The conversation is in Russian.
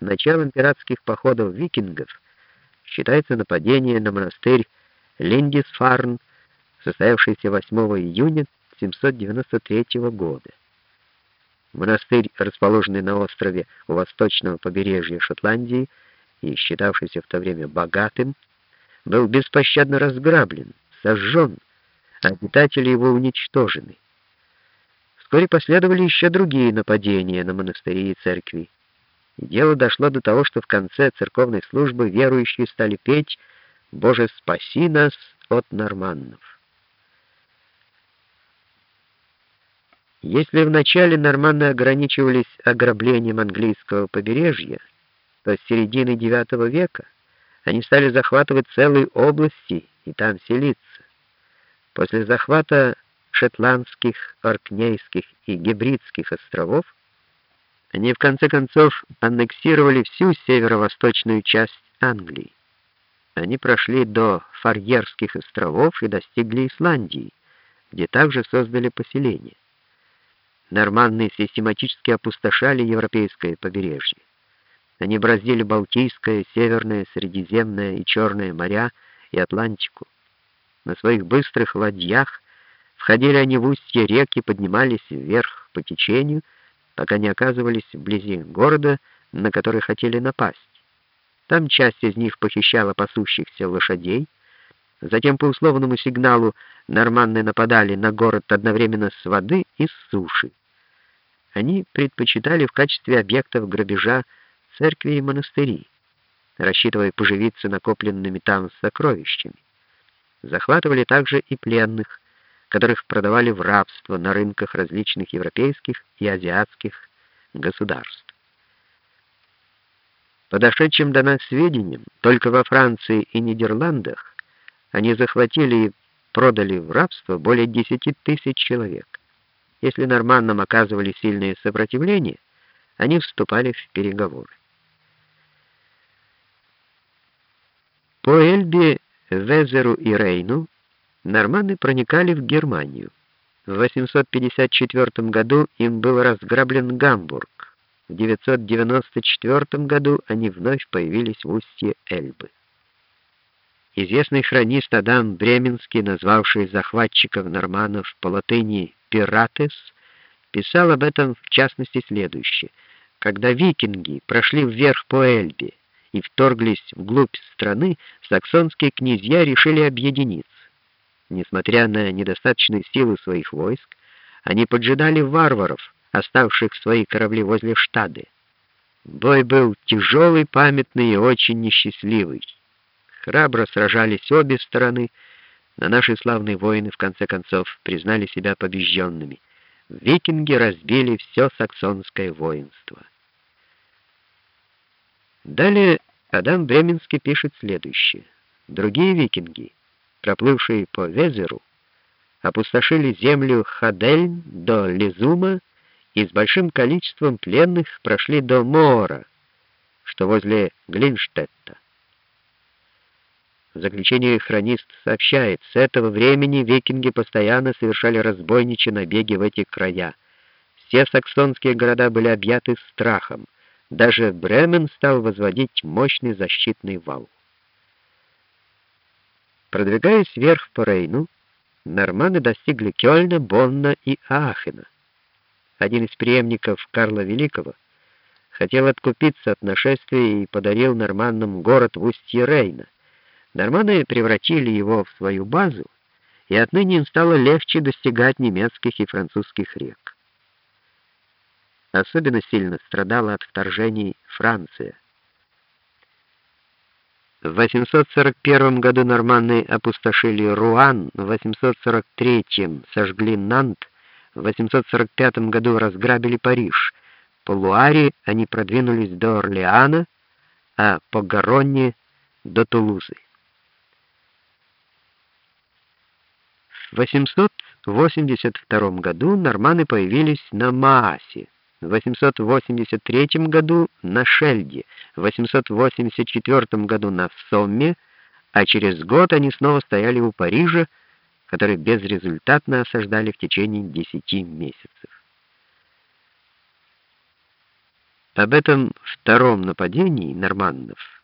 началом пиратских походов викингов считается нападение на монастырь Линдисфарн, состоявшееся 8 июня 793 года. Монастырь, расположенный на острове у восточного побережья Шотландии и считавшийся в то время богатым, был беспощадно разграблен, сожжен, а обитатели его уничтожены. Вскоре последовали еще другие нападения на монастыри и церкви. Дело дошло до того, что в конце церковной службы верующие стали петь «Боже, спаси нас от норманнов». Если вначале норманны ограничивались ограблением английского побережья, то с середины IX века они стали захватывать целые области и там селиться. После захвата шотландских, оркнейских и гибридских островов они в конце концов аннексировали всю северо-восточную часть Англии. Они прошли до Фарерских островов и достигли Исландии, где также создали поселение. Норманны систематически опустошали европейское побережье. Они бороздили Балтийское, Северное, Средиземное и Черное моря и Атлантику. На своих быстрых ладьях входили они в устье рек и поднимались вверх по течению, пока не оказывались вблизи города, на который хотели напасть. Там часть из них похищала пасущихся лошадей, затем по условному сигналу норманны нападали на город одновременно с воды и с суши. Они предпочитали в качестве объектов грабежа церкви и монастыри, рассчитывая поживиться накопленными там сокровищами. Захватывали также и пленных, которых продавали в рабство на рынках различных европейских и азиатских государств. По дошедшим до нас сведениям, только во Франции и Нидерландах они захватили и продали в рабство более 10 тысяч человек. Если норманнам оказывали сильное сопротивление, они вступали в переговоры. По Эльбе, Везеру и Рейну норманны проникали в Германию. В 854 году им был разграблен Гамбург. В 994 году они вновь появились в устье Эльбы. Известный хронист Адам Бременский, назвавший захватчиков норманнов по латыни «пиратес», писал об этом в частности следующее. Когда викинги прошли вверх по Эльбе, и вторглись вглубь страны, саксонские князья решили объединиться. Несмотря на недостаточные силы своих войск, они поджидали варваров, оставших свои корабли возле Штады. Бой был тяжелый, памятный и очень несчастливый. Храбро сражались обе стороны, но наши славные воины в конце концов признали себя побежденными. Викинги разбили все саксонское воинство. Далее Адам Бременский пишет следующее. Другие викинги, проплывшие по Везеру, опустошили землю Хадельн до Лизума и с большим количеством пленных прошли до Моора, что возле Глинштетта. В заключение хронист сообщает, с этого времени викинги постоянно совершали разбойничьи набеги в эти края. Все саксонские города были объяты страхом. Даже Бремен стал возводить мощный защитный вал. Продвигаясь вверх по Рейну, норманы достигли Кёльна, Бонна и Аахена. Один из преемников Карла Великого хотел откупиться от нашествия и подарил норманнам город в устье Рейна. Норманы превратили его в свою базу, и отныне им стало легче достигать немецких и французских рек. Особенно сильно страдала от вторжений Франция. В 841 году норманны опустошили Руан, в 843 сожгли Нант, в 845 году разграбили Париж. По Луаре они продвинулись до Орлеана, а по Гаронне — до Тулузы. В 882 году норманы появились на Маасе 883 году на Шельде, в 884 году на Сомме, а через год они снова стояли у Парижа, который безрезультатно осаждали в течение 10 месяцев. Об этом втором нападении норманнов